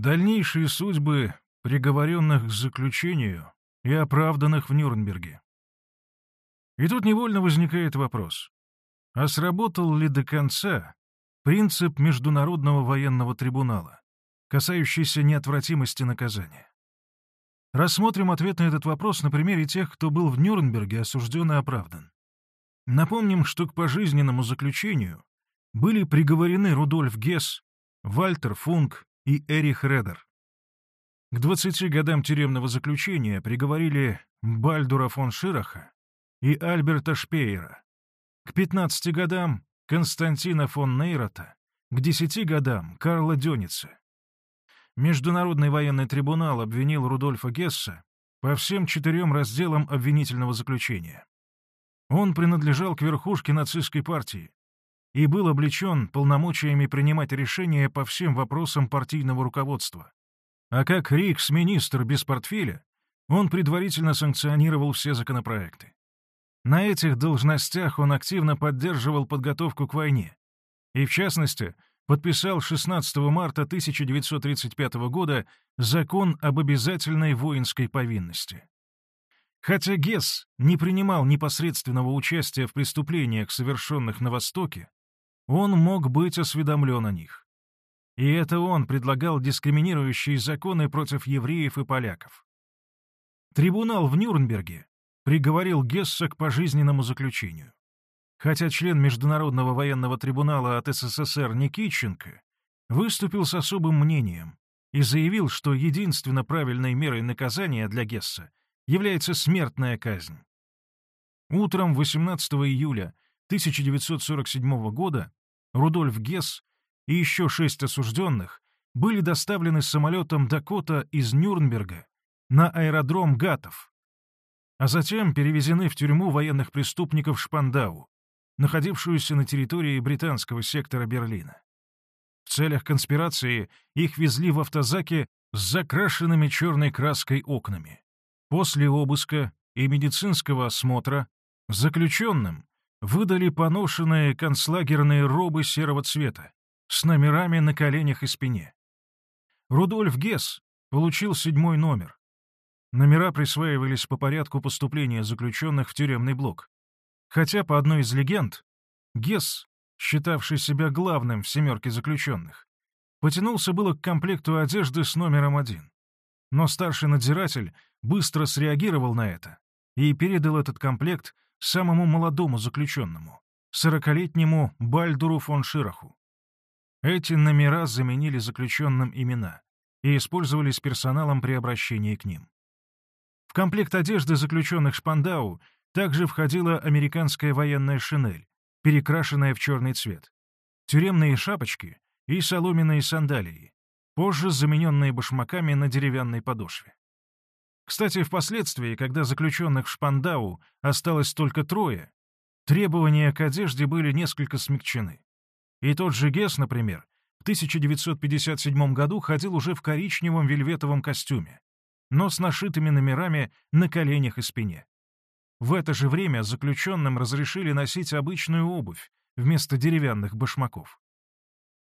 Дальнейшие судьбы приговоренных к заключению и оправданных в Нюрнберге. И тут невольно возникает вопрос, а сработал ли до конца принцип Международного военного трибунала, касающийся неотвратимости наказания? Рассмотрим ответ на этот вопрос на примере тех, кто был в Нюрнберге осужден и оправдан. Напомним, что к пожизненному заключению были приговорены Рудольф Гесс, Вальтер Функ и Эрих Редер. К 20 годам тюремного заключения приговорили Бальдура фон Шираха и Альберта Шпеера. К 15 годам Константина фон Нейрота, к 10 годам Карла Дёница. Международный военный трибунал обвинил Рудольфа Гесса по всем четырем разделам обвинительного заключения. Он принадлежал к верхушке нацистской партии и был облечен полномочиями принимать решения по всем вопросам партийного руководства. А как рикс-министр без портфеля, он предварительно санкционировал все законопроекты. На этих должностях он активно поддерживал подготовку к войне и, в частности, подписал 16 марта 1935 года закон об обязательной воинской повинности. Хотя Гесс не принимал непосредственного участия в преступлениях, совершенных на Востоке, он мог быть осведомлен о них. И это он предлагал дискриминирующие законы против евреев и поляков. Трибунал в Нюрнберге приговорил Гесса к пожизненному заключению. Хотя член Международного военного трибунала от СССР Никитченко выступил с особым мнением и заявил, что единственно правильной мерой наказания для Гесса является смертная казнь. Утром 18 июля 1947 года Рудольф Гесс и еще шесть осужденных были доставлены самолетом Дакота из Нюрнберга на аэродром Гатов, а затем перевезены в тюрьму военных преступников Шпандау, находившуюся на территории британского сектора Берлина. В целях конспирации их везли в автозаке с закрашенными черной краской окнами. После обыска и медицинского осмотра заключенным выдали поношенные концлагерные робы серого цвета с номерами на коленях и спине. Рудольф Гесс получил седьмой номер. Номера присваивались по порядку поступления заключенных в тюремный блок. Хотя, по одной из легенд, Гесс, считавший себя главным в семерке заключенных, потянулся было к комплекту одежды с номером один. Но старший надзиратель быстро среагировал на это и передал этот комплект самому молодому заключенному, сорокалетнему Бальдуру фон Шираху. Эти номера заменили заключенным имена и использовались персоналом при обращении к ним. В комплект одежды заключенных Шпандау также входила американская военная шинель, перекрашенная в черный цвет, тюремные шапочки и соломенные сандалии, позже замененные башмаками на деревянной подошве. Кстати, впоследствии, когда заключенных в Шпандау осталось только трое, требования к одежде были несколько смягчены. И тот же Гесс, например, в 1957 году ходил уже в коричневом вельветовом костюме, но с нашитыми номерами на коленях и спине. В это же время заключенным разрешили носить обычную обувь вместо деревянных башмаков.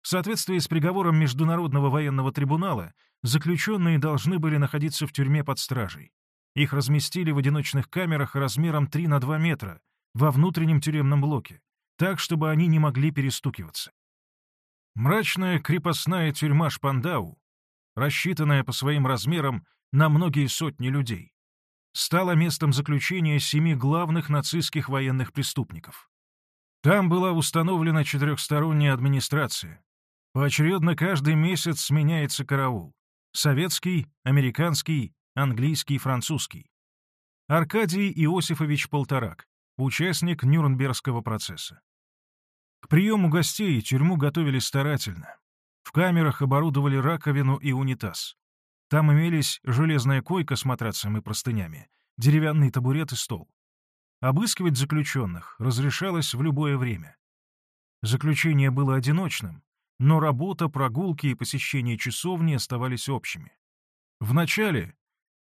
В соответствии с приговором Международного военного трибунала, заключенные должны были находиться в тюрьме под стражей. Их разместили в одиночных камерах размером 3 на 2 метра во внутреннем тюремном блоке, так, чтобы они не могли перестукиваться. Мрачная крепостная тюрьма Шпандау, рассчитанная по своим размерам на многие сотни людей, стала местом заключения семи главных нацистских военных преступников. Там была установлена четырехсторонняя администрация, Поочередно каждый месяц сменяется караул. Советский, американский, английский, французский. Аркадий Иосифович Полторак, участник Нюрнбергского процесса. К приему гостей тюрьму готовили старательно. В камерах оборудовали раковину и унитаз. Там имелись железная койка с матрацем и простынями, деревянный табурет и стол. Обыскивать заключенных разрешалось в любое время. Заключение было одиночным, но работа, прогулки и посещение часовни оставались общими. Вначале,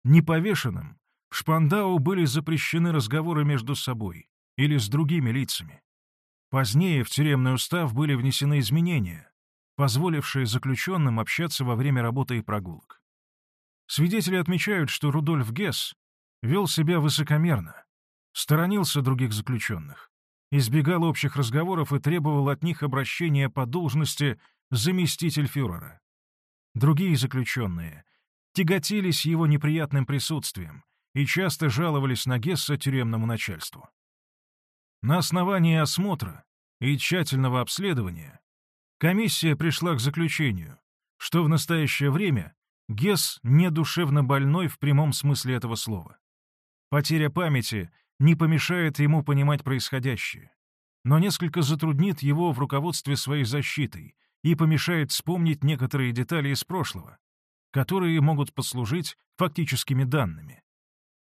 неповешенным, в Шпандау были запрещены разговоры между собой или с другими лицами. Позднее в тюремный устав были внесены изменения, позволившее заключенным общаться во время работы и прогулок. Свидетели отмечают, что Рудольф Гесс вел себя высокомерно, сторонился других заключенных, избегал общих разговоров и требовал от них обращения по должности заместитель фюрера. Другие заключенные тяготились его неприятным присутствием и часто жаловались на Гесса тюремному начальству. На основании осмотра и тщательного обследования комиссия пришла к заключению, что в настоящее время Гесс не душевно больной в прямом смысле этого слова. Потеря памяти не помешает ему понимать происходящее, но несколько затруднит его в руководстве своей защитой и помешает вспомнить некоторые детали из прошлого, которые могут послужить фактическими данными.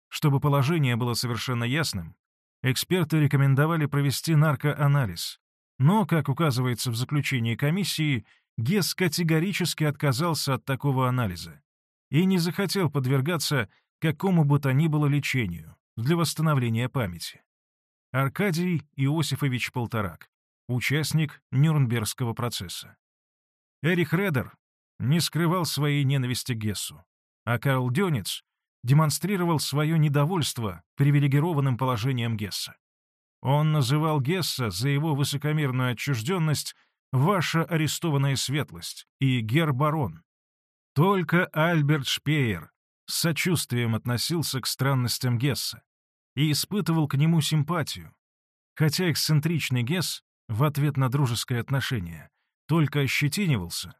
Чтобы положение было совершенно ясным, эксперты рекомендовали провести наркоанализ, но, как указывается в заключении комиссии, Гесс категорически отказался от такого анализа и не захотел подвергаться какому бы то ни было лечению для восстановления памяти. Аркадий Иосифович Полторак, участник Нюрнбергского процесса. Эрих Редер не скрывал своей ненависти Гессу, а Карл Дёнец демонстрировал свое недовольство привилегированным положением Гесса. Он называл Гесса за его высокомерную отчужденность «ваша арестованная светлость» и «гербарон». Только Альберт Шпеер с сочувствием относился к странностям Гесса и испытывал к нему симпатию, хотя эксцентричный Гесс в ответ на дружеское отношение только ощетинивался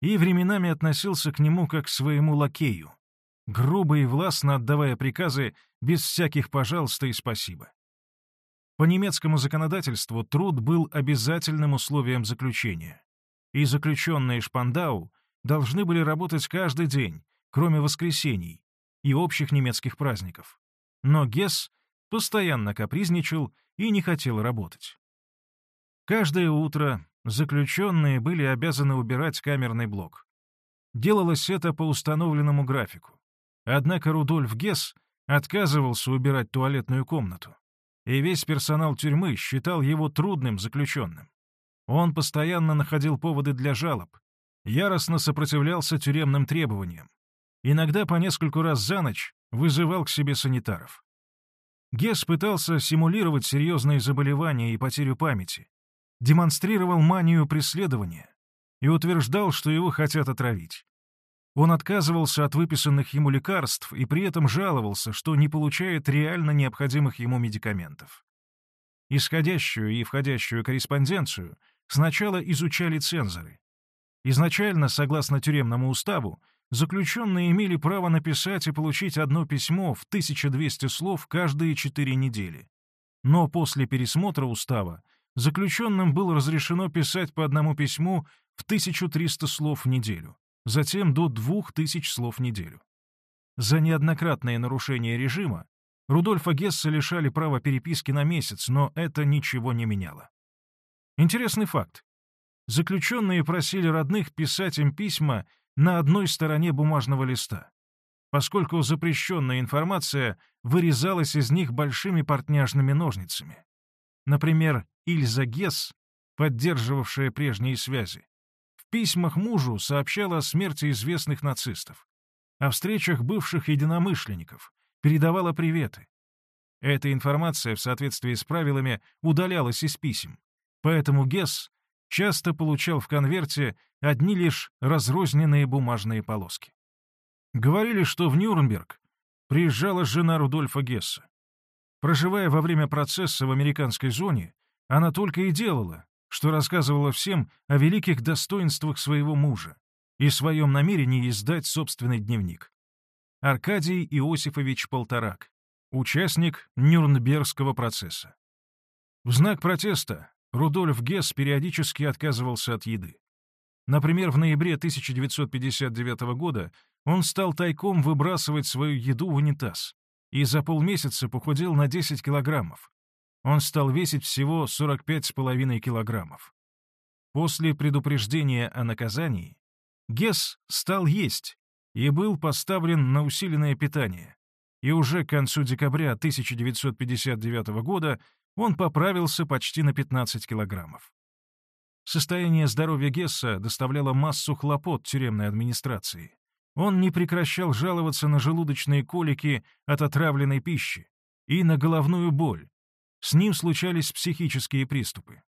и временами относился к нему как к своему лакею, грубо и властно отдавая приказы без всяких «пожалуйста» и «спасибо». По немецкому законодательству труд был обязательным условием заключения, и заключенные Шпандау должны были работать каждый день, кроме воскресений и общих немецких праздников. Но Гесс постоянно капризничал и не хотел работать. Каждое утро заключенные были обязаны убирать камерный блок. Делалось это по установленному графику. Однако Рудольф Гесс отказывался убирать туалетную комнату, и весь персонал тюрьмы считал его трудным заключенным. Он постоянно находил поводы для жалоб, яростно сопротивлялся тюремным требованиям, иногда по нескольку раз за ночь вызывал к себе санитаров. Гесс пытался симулировать серьезные заболевания и потерю памяти, демонстрировал манию преследования и утверждал, что его хотят отравить. Он отказывался от выписанных ему лекарств и при этом жаловался, что не получает реально необходимых ему медикаментов. Исходящую и входящую корреспонденцию сначала изучали цензоры. Изначально, согласно тюремному уставу, заключенные имели право написать и получить одно письмо в 1200 слов каждые четыре недели. Но после пересмотра устава заключенным было разрешено писать по одному письму в 1300 слов в неделю, затем до 2000 слов в неделю. За неоднократное нарушение режима Рудольфа Гесса лишали права переписки на месяц, но это ничего не меняло. Интересный факт. Заключенные просили родных писать им письма на одной стороне бумажного листа, поскольку запрещенная информация вырезалась из них большими портняжными ножницами. Например, Ильза Гесс, поддерживавшая прежние связи, в письмах мужу сообщала о смерти известных нацистов, о встречах бывших единомышленников, передавала приветы. Эта информация в соответствии с правилами удалялась из писем, поэтому Гесс часто получал в конверте одни лишь разрозненные бумажные полоски. Говорили, что в Нюрнберг приезжала жена Рудольфа Гесса. Проживая во время процесса в американской зоне, она только и делала, что рассказывала всем о великих достоинствах своего мужа и своем намерении издать собственный дневник. Аркадий Иосифович Полторак, участник Нюрнбергского процесса. В знак протеста Рудольф Гесс периодически отказывался от еды. Например, в ноябре 1959 года он стал тайком выбрасывать свою еду в унитаз и за полмесяца похудел на 10 килограммов. Он стал весить всего 45,5 килограммов. После предупреждения о наказании Гесс стал есть и был поставлен на усиленное питание, и уже к концу декабря 1959 года он поправился почти на 15 килограммов. Состояние здоровья Гесса доставляло массу хлопот тюремной администрации. Он не прекращал жаловаться на желудочные колики от отравленной пищи и на головную боль. С ним случались психические приступы.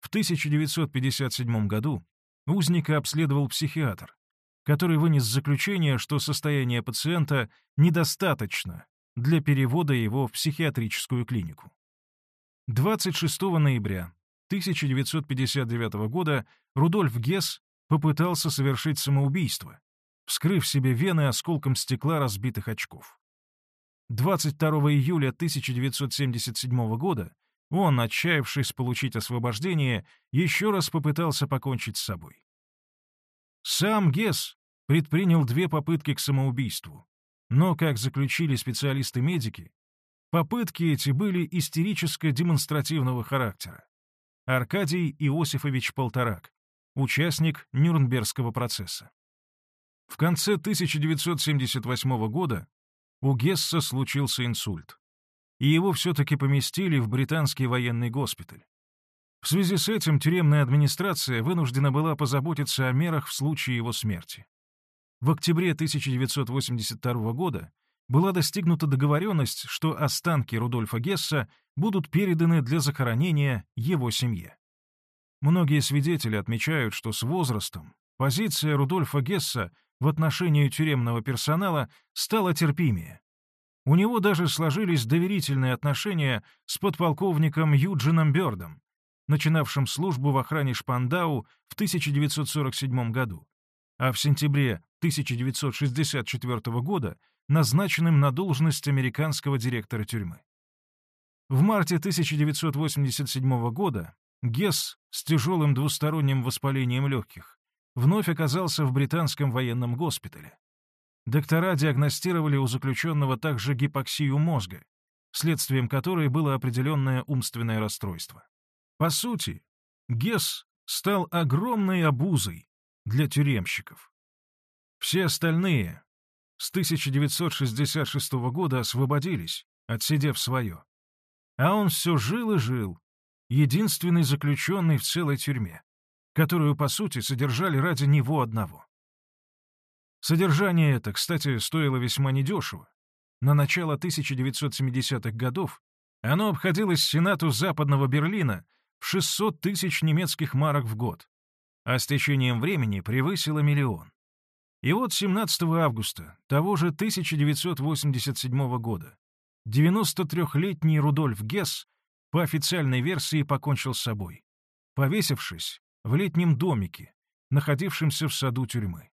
В 1957 году узника обследовал психиатр, который вынес заключение, что состояние пациента недостаточно для перевода его в психиатрическую клинику. 26 ноября 1959 года Рудольф Гесс попытался совершить самоубийство, вскрыв себе вены осколком стекла разбитых очков. 22 июля 1977 года он, отчаявшись получить освобождение, еще раз попытался покончить с собой. Сам Гесс предпринял две попытки к самоубийству, но, как заключили специалисты-медики, попытки эти были истерическо-демонстративного характера. Аркадий Иосифович Полторак, участник Нюрнбергского процесса. В конце 1978 года у Гесса случился инсульт, и его все-таки поместили в британский военный госпиталь. В связи с этим тюремная администрация вынуждена была позаботиться о мерах в случае его смерти. В октябре 1982 года была достигнута договоренность, что останки Рудольфа Гесса будут переданы для захоронения его семье. Многие свидетели отмечают, что с возрастом позиция Рудольфа Гесса в отношении тюремного персонала стала терпимее. У него даже сложились доверительные отношения с подполковником Юджином Бёрдом, начинавшим службу в охране Шпандау в 1947 году, а в сентябре 1964 года назначенным на должность американского директора тюрьмы. В марте 1987 года Гесс с тяжелым двусторонним воспалением легких вновь оказался в британском военном госпитале. Доктора диагностировали у заключенного также гипоксию мозга, следствием которой было определенное умственное расстройство. По сути, Гесс стал огромной обузой для тюремщиков. Все остальные с 1966 года освободились, отсидев свое. А он все жил и жил, единственный заключенный в целой тюрьме которую, по сути, содержали ради него одного. Содержание это, кстати, стоило весьма недешево. На начало 1970-х годов оно обходилось Сенату Западного Берлина в 600 тысяч немецких марок в год, а с течением времени превысило миллион. И вот 17 августа того же 1987 года 93-летний Рудольф Гесс по официальной версии покончил с собой, повесившись в летнем домике, находившемся в саду тюрьмы.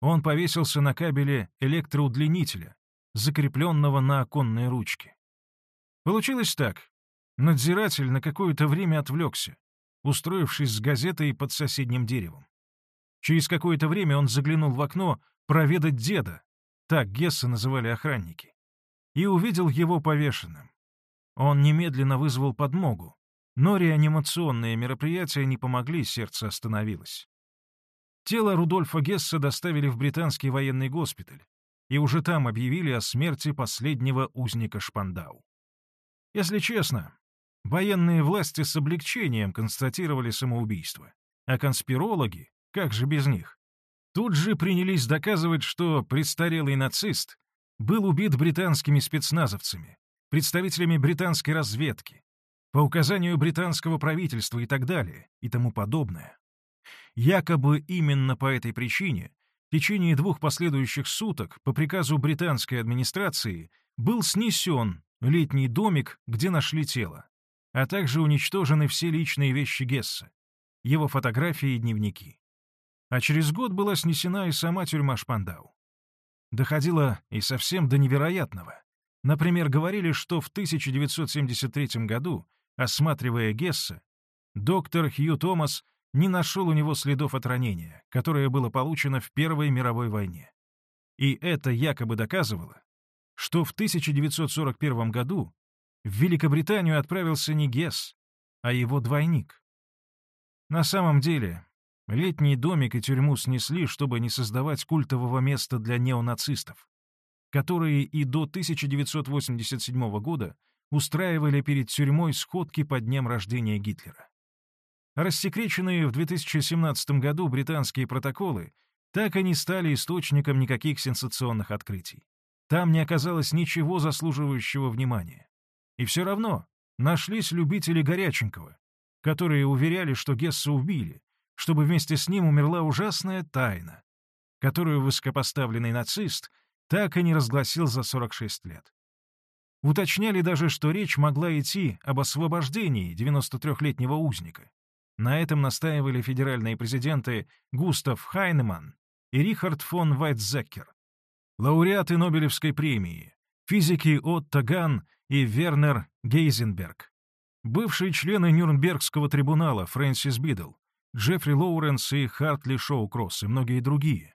Он повесился на кабеле электроудлинителя, закрепленного на оконной ручке. Получилось так. Надзиратель на какое-то время отвлекся, устроившись с газетой под соседним деревом. Через какое-то время он заглянул в окно проведать деда, так Гесса называли охранники, и увидел его повешенным. Он немедленно вызвал подмогу, но реанимационные мероприятия не помогли, сердце остановилось. Тело Рудольфа Гесса доставили в британский военный госпиталь, и уже там объявили о смерти последнего узника Шпандау. Если честно, военные власти с облегчением констатировали самоубийство, а конспирологи, как же без них, тут же принялись доказывать, что престарелый нацист был убит британскими спецназовцами, представителями британской разведки, по указанию британского правительства и так далее, и тому подобное. Якобы именно по этой причине в течение двух последующих суток по приказу британской администрации был снесен летний домик, где нашли тело, а также уничтожены все личные вещи Гесса, его фотографии и дневники. А через год была снесена и сама тюрьма Шпандау. Доходило и совсем до невероятного. Например, говорили, что в 1973 году Осматривая Гесса, доктор Хью Томас не нашел у него следов от ранения, которое было получено в Первой мировой войне. И это якобы доказывало, что в 1941 году в Великобританию отправился не Гесс, а его двойник. На самом деле, летний домик и тюрьму снесли, чтобы не создавать культового места для неонацистов, которые и до 1987 года устраивали перед тюрьмой сходки по дням рождения Гитлера. рассекреченные в 2017 году британские протоколы так и не стали источником никаких сенсационных открытий. Там не оказалось ничего заслуживающего внимания. И все равно нашлись любители Горяченкова, которые уверяли, что Гесса убили, чтобы вместе с ним умерла ужасная тайна, которую высокопоставленный нацист так и не разгласил за 46 лет. Уточняли даже, что речь могла идти об освобождении 93-летнего узника. На этом настаивали федеральные президенты Густав Хайнеман и Рихард фон Вайтзекер, лауреаты Нобелевской премии, физики Отто Ган и Вернер Гейзенберг, бывшие члены Нюрнбергского трибунала Фрэнсис Бидл, Джеффри Лоуренс и Хартли Шоукросс и многие другие.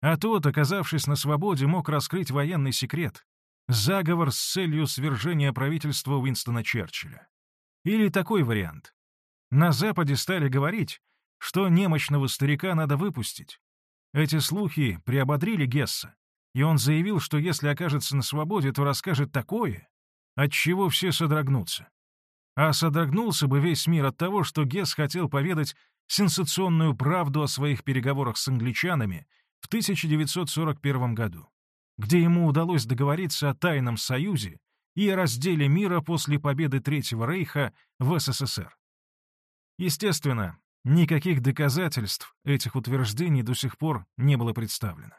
А тот, оказавшись на свободе, мог раскрыть военный секрет — заговор с целью свержения правительства Уинстона Черчилля. Или такой вариант. На Западе стали говорить, что немощного старика надо выпустить. Эти слухи приободрили Гесса, и он заявил, что если окажется на свободе, то расскажет такое, от чего все содрогнутся. А содрогнулся бы весь мир от того, что Гесс хотел поведать сенсационную правду о своих переговорах с англичанами в 1941 году, где ему удалось договориться о тайном союзе и о разделе мира после победы Третьего Рейха в СССР. Естественно, никаких доказательств этих утверждений до сих пор не было представлено.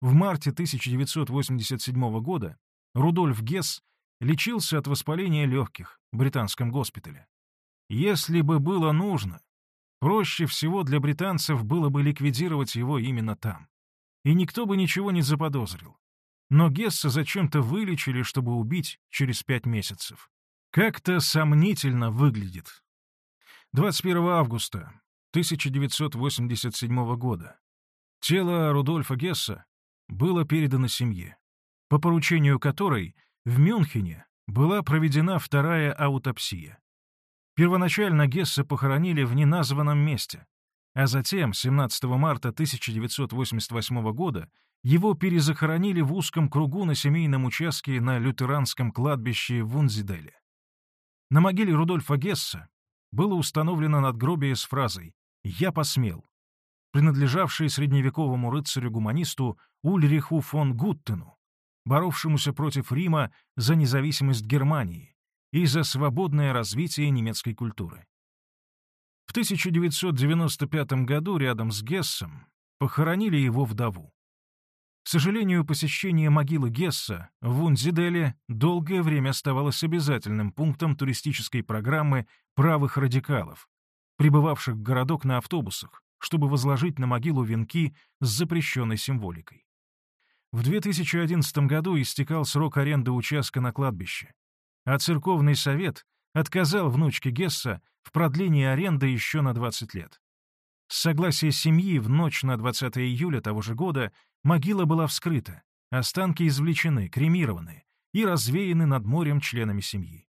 В марте 1987 года Рудольф Гесс лечился от воспаления легких в британском госпитале. Если бы было нужно, проще всего для британцев было бы ликвидировать его именно там. И никто бы ничего не заподозрил. Но Гесса зачем-то вылечили, чтобы убить через пять месяцев. Как-то сомнительно выглядит. 21 августа 1987 года. Тело Рудольфа Гесса было передано семье, по поручению которой в Мюнхене была проведена вторая аутопсия. Первоначально Гесса похоронили в неназванном месте, а затем, 17 марта 1988 года, его перезахоронили в узком кругу на семейном участке на лютеранском кладбище в Унзиделе. На могиле Рудольфа Гесса было установлено надгробие с фразой «Я посмел», принадлежавшее средневековому рыцарю-гуманисту Ульриху фон Гуттену, боровшемуся против Рима за независимость Германии и за свободное развитие немецкой культуры. В 1995 году рядом с Гессом похоронили его вдову. К сожалению, посещение могилы Гесса в Унзиделе долгое время оставалось обязательным пунктом туристической программы правых радикалов, прибывавших в городок на автобусах, чтобы возложить на могилу венки с запрещенной символикой. В 2011 году истекал срок аренды участка на кладбище, а церковный совет отказал внучке Гесса в продлении аренды еще на 20 лет. С согласия семьи в ночь на 20 июля того же года могила была вскрыта, останки извлечены, кремированы и развеяны над морем членами семьи.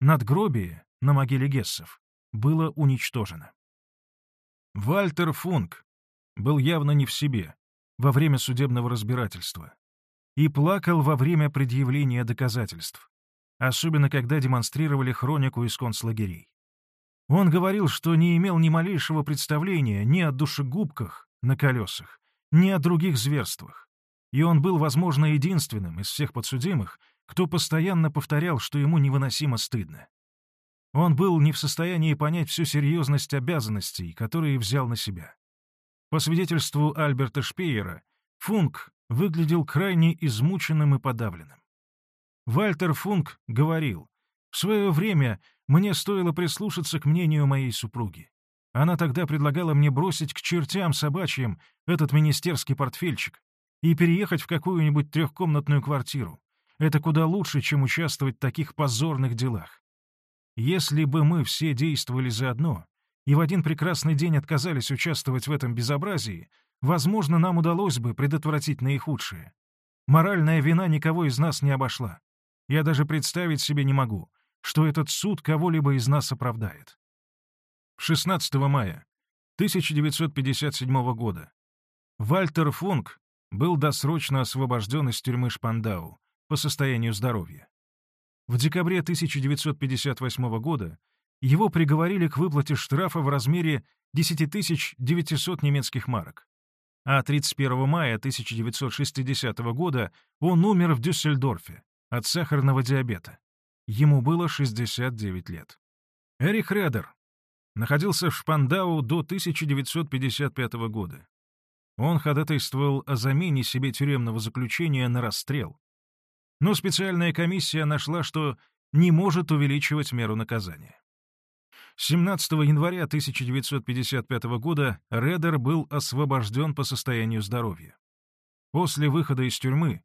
Надгробие на могиле Гессов было уничтожено. Вальтер Функ был явно не в себе во время судебного разбирательства и плакал во время предъявления доказательств, особенно когда демонстрировали хронику из концлагерей. Он говорил, что не имел ни малейшего представления ни о душегубках на колесах, ни о других зверствах, и он был, возможно, единственным из всех подсудимых, кто постоянно повторял, что ему невыносимо стыдно. Он был не в состоянии понять всю серьезность обязанностей, которые взял на себя. По свидетельству Альберта Шпеера, Функ выглядел крайне измученным и подавленным. Вальтер Функ говорил, «В свое время мне стоило прислушаться к мнению моей супруги. Она тогда предлагала мне бросить к чертям собачьим этот министерский портфельчик и переехать в какую-нибудь трехкомнатную квартиру. Это куда лучше, чем участвовать в таких позорных делах. Если бы мы все действовали заодно и в один прекрасный день отказались участвовать в этом безобразии, возможно, нам удалось бы предотвратить наихудшее. Моральная вина никого из нас не обошла. Я даже представить себе не могу, что этот суд кого-либо из нас оправдает. 16 мая 1957 года Вальтер Функ был досрочно освобожден из тюрьмы Шпандау по состоянию здоровья. В декабре 1958 года его приговорили к выплате штрафа в размере 10 900 немецких марок. А 31 мая 1960 года он умер в Дюссельдорфе от сахарного диабета. Ему было 69 лет. Эрих Редер находился в Шпандау до 1955 года. Он ходатайствовал о замене себе тюремного заключения на расстрел. Но специальная комиссия нашла, что не может увеличивать меру наказания. 17 января 1955 года Редер был освобожден по состоянию здоровья. После выхода из тюрьмы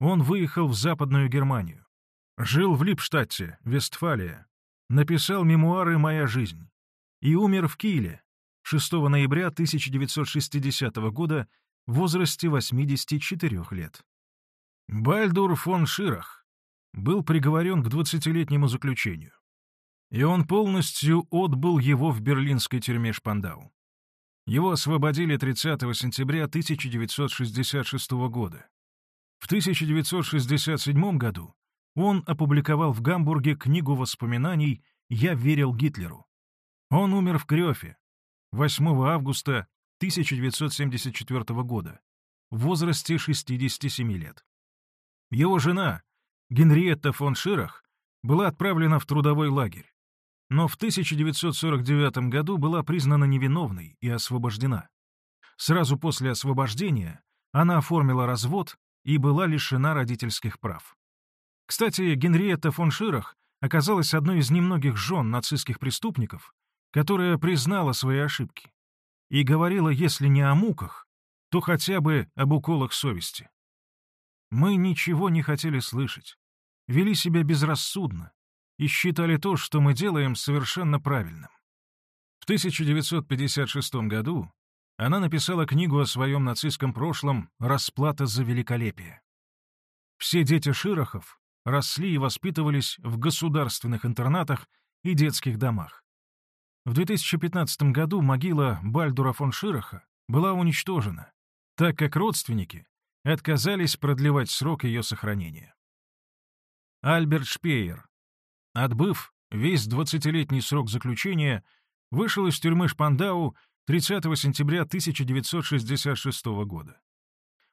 он выехал в Западную Германию. Жил в Липштадте, Вестфалия. Написал мемуары «Моя жизнь». И умер в Киеле 6 ноября 1960 года в возрасте 84 лет. Бальдур фон Ширах был приговорен к 20-летнему заключению и он полностью отбыл его в берлинской тюрьме Шпандау. Его освободили 30 сентября 1966 года. В 1967 году он опубликовал в Гамбурге книгу воспоминаний «Я верил Гитлеру». Он умер в Крёфе 8 августа 1974 года в возрасте 67 лет. Его жена, Генриетта фон Ширах, была отправлена в трудовой лагерь но в 1949 году была признана невиновной и освобождена. Сразу после освобождения она оформила развод и была лишена родительских прав. Кстати, Генриетта фон Ширах оказалась одной из немногих жен нацистских преступников, которая признала свои ошибки и говорила, если не о муках, то хотя бы об уколах совести. Мы ничего не хотели слышать, вели себя безрассудно, и считали то, что мы делаем, совершенно правильным. В 1956 году она написала книгу о своем нацистском прошлом «Расплата за великолепие». Все дети Широхов росли и воспитывались в государственных интернатах и детских домах. В 2015 году могила Бальдура фон Широха была уничтожена, так как родственники отказались продлевать срок ее сохранения. Альберт Шпеер, Отбыв весь 20-летний срок заключения, вышел из тюрьмы Шпандау 30 сентября 1966 года.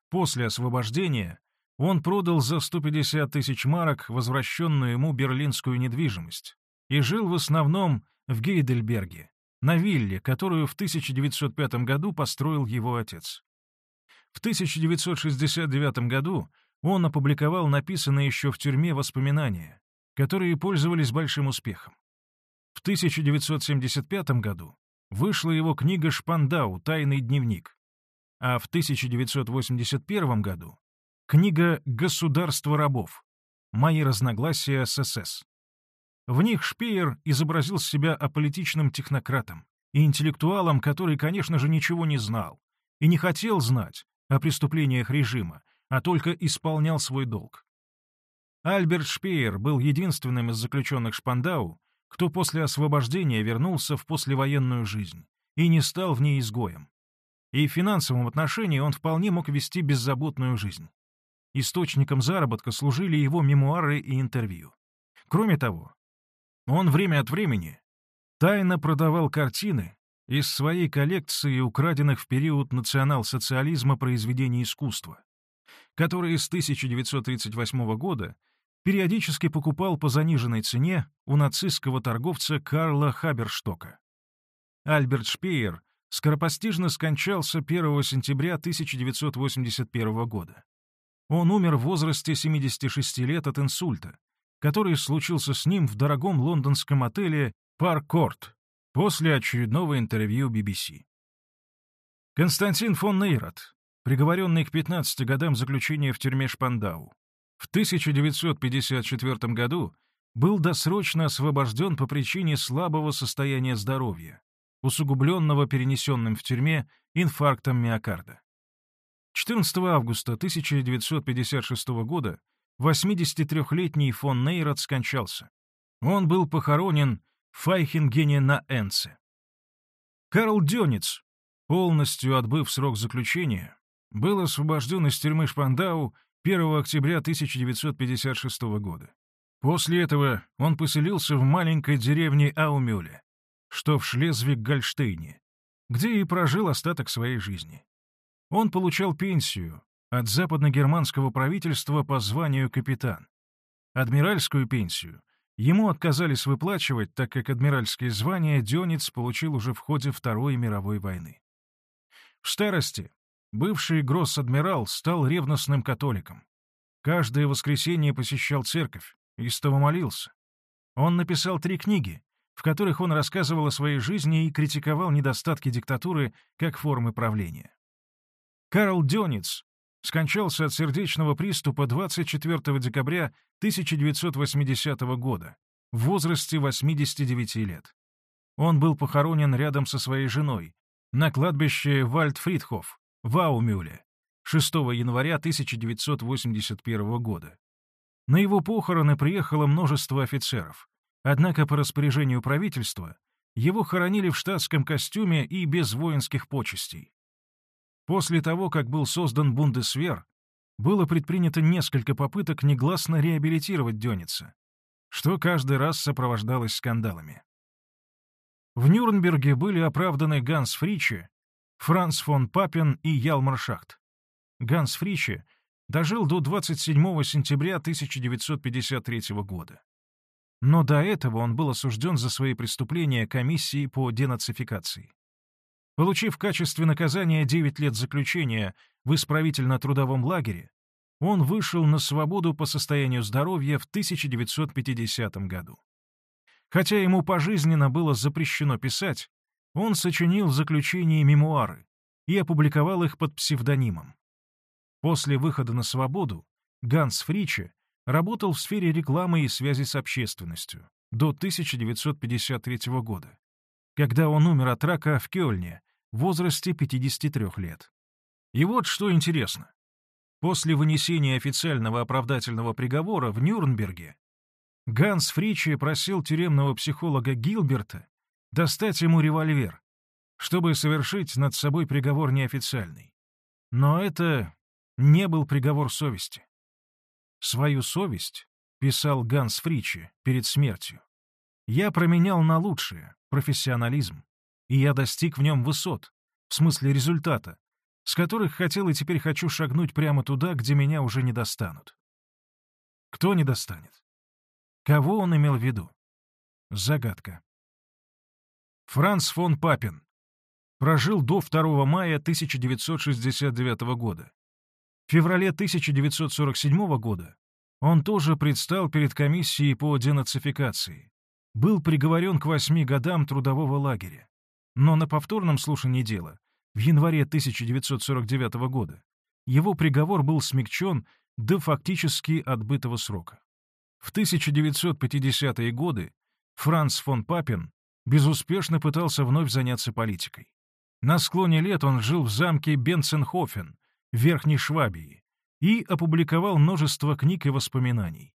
После освобождения он продал за 150 тысяч марок возвращенную ему берлинскую недвижимость и жил в основном в Гейдельберге, на вилле, которую в 1905 году построил его отец. В 1969 году он опубликовал написанные еще в тюрьме воспоминания, которые пользовались большим успехом. В 1975 году вышла его книга «Шпандау. Тайный дневник», а в 1981 году книга «Государство рабов. Мои разногласия с СС». В них Шпеер изобразил себя аполитичным технократом и интеллектуалом, который, конечно же, ничего не знал и не хотел знать о преступлениях режима, а только исполнял свой долг. Альберт Шпеер был единственным из заключенных Шпандау, кто после освобождения вернулся в послевоенную жизнь и не стал в ней изгоем. И в финансовом отношении он вполне мог вести беззаботную жизнь. Источником заработка служили его мемуары и интервью. Кроме того, он время от времени тайно продавал картины из своей коллекции украденных в период национал-социализма произведений искусства, которые с 1938 года периодически покупал по заниженной цене у нацистского торговца Карла Хаберштока. Альберт Шпеер скоропостижно скончался 1 сентября 1981 года. Он умер в возрасте 76 лет от инсульта, который случился с ним в дорогом лондонском отеле «Паркорт» после очередного интервью BBC. Константин фон Нейрат, приговоренный к 15 годам заключения в тюрьме Шпандау, в 1954 году был досрочно освобожден по причине слабого состояния здоровья, усугубленного перенесенным в тюрьме инфарктом миокарда. 14 августа 1956 года 83-летний фон Нейрат скончался. Он был похоронен в Файхенгене на Энце. Карл Дёниц, полностью отбыв срок заключения, был освобожден из тюрьмы Шпандау 1 октября 1956 года. После этого он поселился в маленькой деревне Аумюле, что в Шлезвиг-Гольштейне, где и прожил остаток своей жизни. Он получал пенсию от западногерманского правительства по званию капитан. Адмиральскую пенсию ему отказались выплачивать, так как адмиральские звания Дёниц получил уже в ходе Второй мировой войны. В старости бывший гросс-адмирал стал ревностным католиком. Каждое воскресенье посещал церковь, истово молился. Он написал три книги, в которых он рассказывал о своей жизни и критиковал недостатки диктатуры как формы правления. Карл Дёниц скончался от сердечного приступа 24 декабря 1980 года в возрасте 89 лет. Он был похоронен рядом со своей женой на кладбище Вальдфридхоф в Аумюле 6 января 1981 года. На его похороны приехало множество офицеров, однако по распоряжению правительства его хоронили в штатском костюме и без воинских почестей. После того, как был создан Бундесвер, было предпринято несколько попыток негласно реабилитировать Дёница, что каждый раз сопровождалось скандалами. В Нюрнберге были оправданы Ганс Фриче, Франц фон Папен и Ялмар Шахт. Ганс Фриче дожил до 27 сентября 1953 года. Но до этого он был осужден за свои преступления комиссией по денацификации. Получив в качестве наказания 9 лет заключения в исправительно-трудовом лагере, он вышел на свободу по состоянию здоровья в 1950 году. Хотя ему пожизненно было запрещено писать, он сочинил в заключении мемуары и опубликовал их под псевдонимом. После выхода на свободу Ганс Фриче работал в сфере рекламы и связи с общественностью до 1953 года, когда он умер от рака в Кёльне в возрасте 53 лет. И вот что интересно. После вынесения официального оправдательного приговора в Нюрнберге Ганс Фричи просил тюремного психолога Гилберта достать ему револьвер, чтобы совершить над собой приговор неофициальный. Но это не был приговор совести. Свою совесть, писал Ганс Фричи перед смертью, я променял на лучшее, профессионализм, и я достиг в нем высот, в смысле результата, с которых хотел и теперь хочу шагнуть прямо туда, где меня уже не достанут. Кто не достанет? Кого он имел в виду? Загадка. Франц фон Папин прожил до 2 мая 1969 года. В феврале 1947 года он тоже предстал перед комиссией по денацификации. Был приговорен к восьми годам трудового лагеря. Но на повторном слушании дела, в январе 1949 года, его приговор был смягчен до фактически отбытого срока. В 1950-е годы Франц фон Папин безуспешно пытался вновь заняться политикой. На склоне лет он жил в замке Бенценхофен, Верхней Швабии, и опубликовал множество книг и воспоминаний.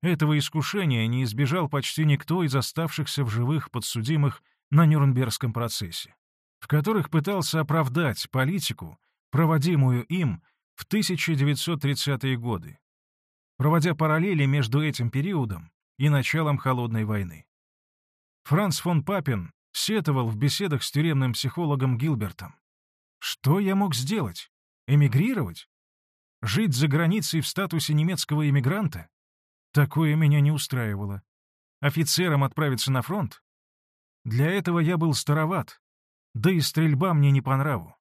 Этого искушения не избежал почти никто из оставшихся в живых подсудимых на Нюрнбергском процессе, в которых пытался оправдать политику, проводимую им в 1930-е годы, проводя параллели между этим периодом и началом Холодной войны. Франц фон Папин сетовал в беседах с тюремным психологом Гилбертом. «Что я мог сделать? Эмигрировать? Жить за границей в статусе немецкого эмигранта? Такое меня не устраивало. Офицером отправиться на фронт? Для этого я был староват, да и стрельба мне не по нраву.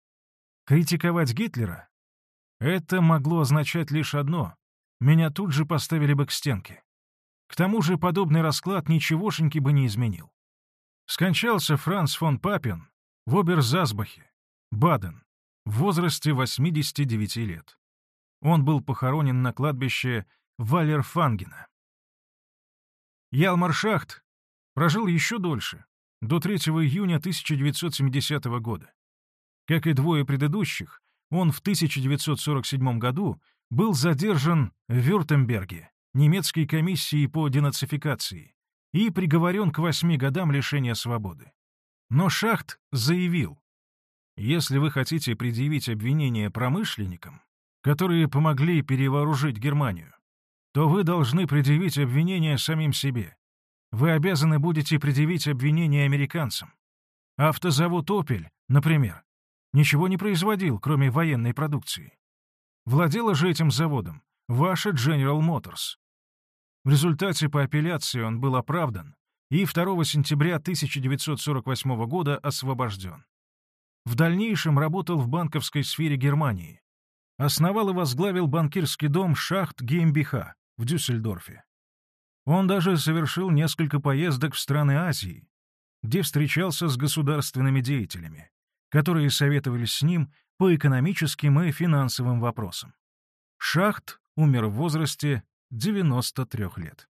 Критиковать Гитлера? Это могло означать лишь одно — меня тут же поставили бы к стенке. К тому же подобный расклад ничегошеньки бы не изменил. Скончался Франц фон Папин в Оберзасбахе, Баден, в возрасте 89 лет. Он был похоронен на кладбище Валерфангена. Ялмар Шахт прожил еще дольше, до 3 июня 1970 года. Как и двое предыдущих, он в 1947 году был задержан в Вюртемберге немецкой комиссией по денацификации и приговорен к восьми годам лишения свободы. Но Шахт заявил, если вы хотите предъявить обвинение промышленникам, которые помогли перевооружить Германию, то вы должны предъявить обвинение самим себе. Вы обязаны будете предъявить обвинение американцам. Автозавод «Опель», например, ничего не производил, кроме военной продукции. Владела же этим заводом ваша General Motors. В результате по апелляции он был оправдан и 2 сентября 1948 года освобожден. В дальнейшем работал в банковской сфере Германии. Основал и возглавил банкирский дом «Шахт Геймбиха» в Дюссельдорфе. Он даже совершил несколько поездок в страны Азии, где встречался с государственными деятелями, которые советовались с ним по экономическим и финансовым вопросам. Шахт умер в возрасте 93 лет.